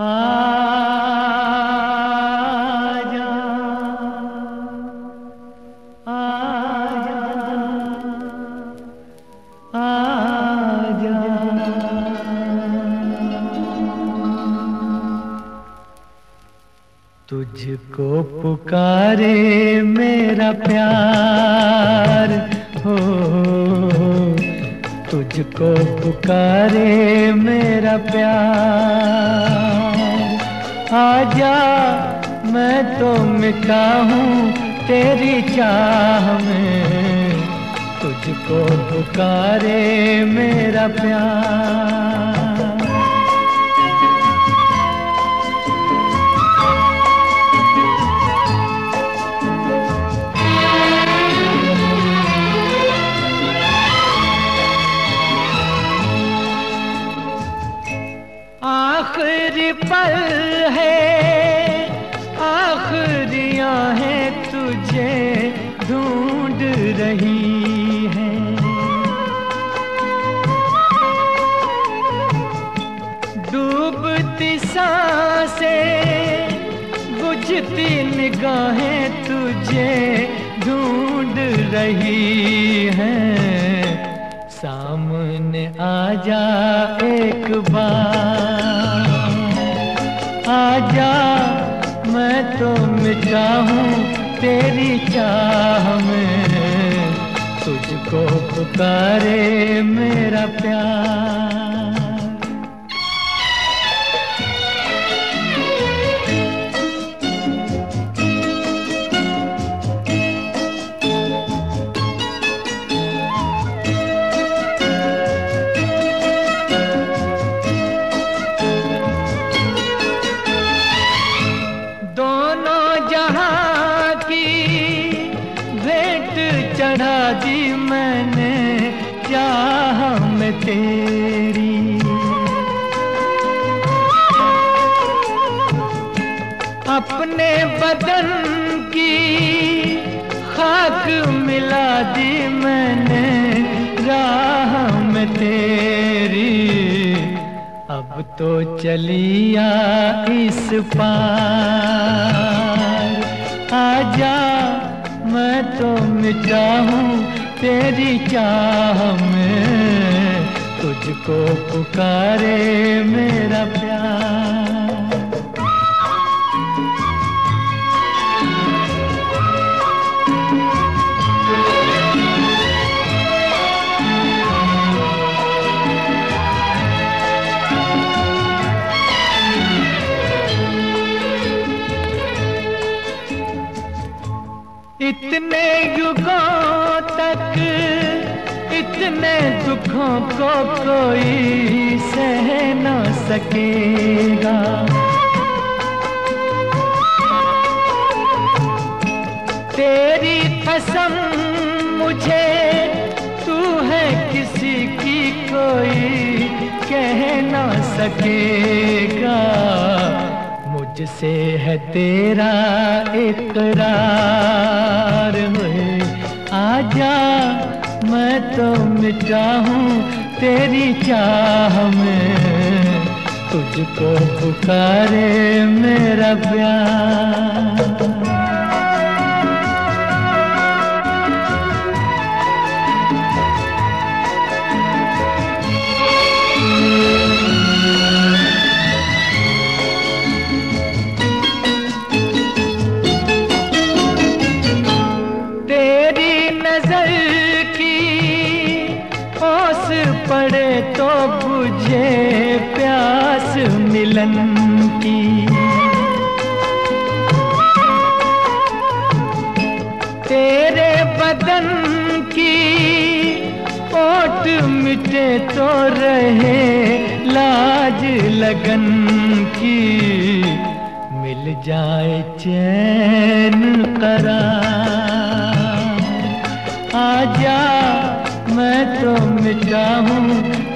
आजा, आजा, तुझको पुकारे मेरा प्यार हो तुझको पुकारे मेरा प्यार। आजा मैं तो मिटा हूँ तेरी चाह में। तुझको पुकारे मेरा प्यार। बुझती निगाहें तुझे ढूंढ रही हैं, सामने आ जा एक बार। आजा मैं तो मिटा हूँ तेरी चाह में, तुझको पुकारे मेरा प्यार। जहाँ की भेंट चढ़ा दी मैंने, चाह में तेरी। अपने बदन की खाक मिला दी मैंने, राह में तेरी। अब तो चलिया इस पार। आजा मैं तो मिटा हूँ तेरी चाह में। तुझको पुकारे मेरा प्यार। इतने युगों तक, इतने दुखों को कोई सह न सकेगा। तेरी कसम मुझे, तू है किसी की कोई कह न सकेगा। मुझसे है तेरा इकरार हुए आजा, मैं तो मिटा हूँ तेरी चाह में। तुझको पुकारे मेरा प्यार। पड़े तो बुझे प्यास मिलन की। तेरे बदन की ओट मिटे तो रहे लाज लगन की। मिल जाए चैन करा आजा मैं तो मिटा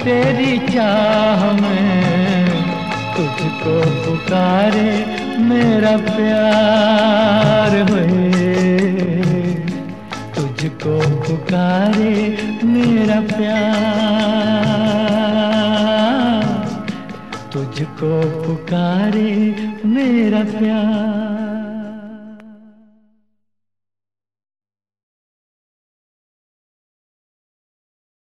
तेरी चाह में। तुझको पुकारे मेरा प्यार हुए। तुझको पुकारे मेरा प्यार। तुझको पुकारे मेरा प्यार।